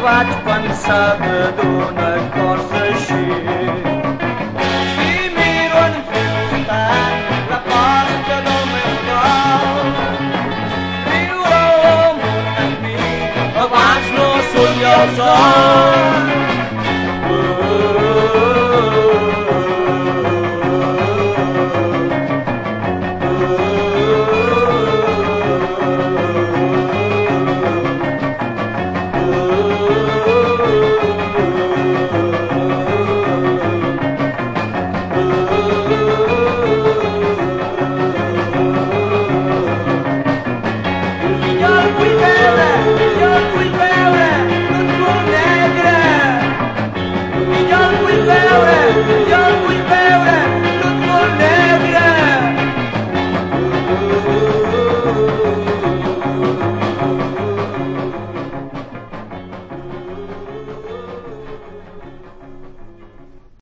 passada d'una cosa així. Si miro en costat la porta del meu cor, viure al món amb mi, abans no surt el sol.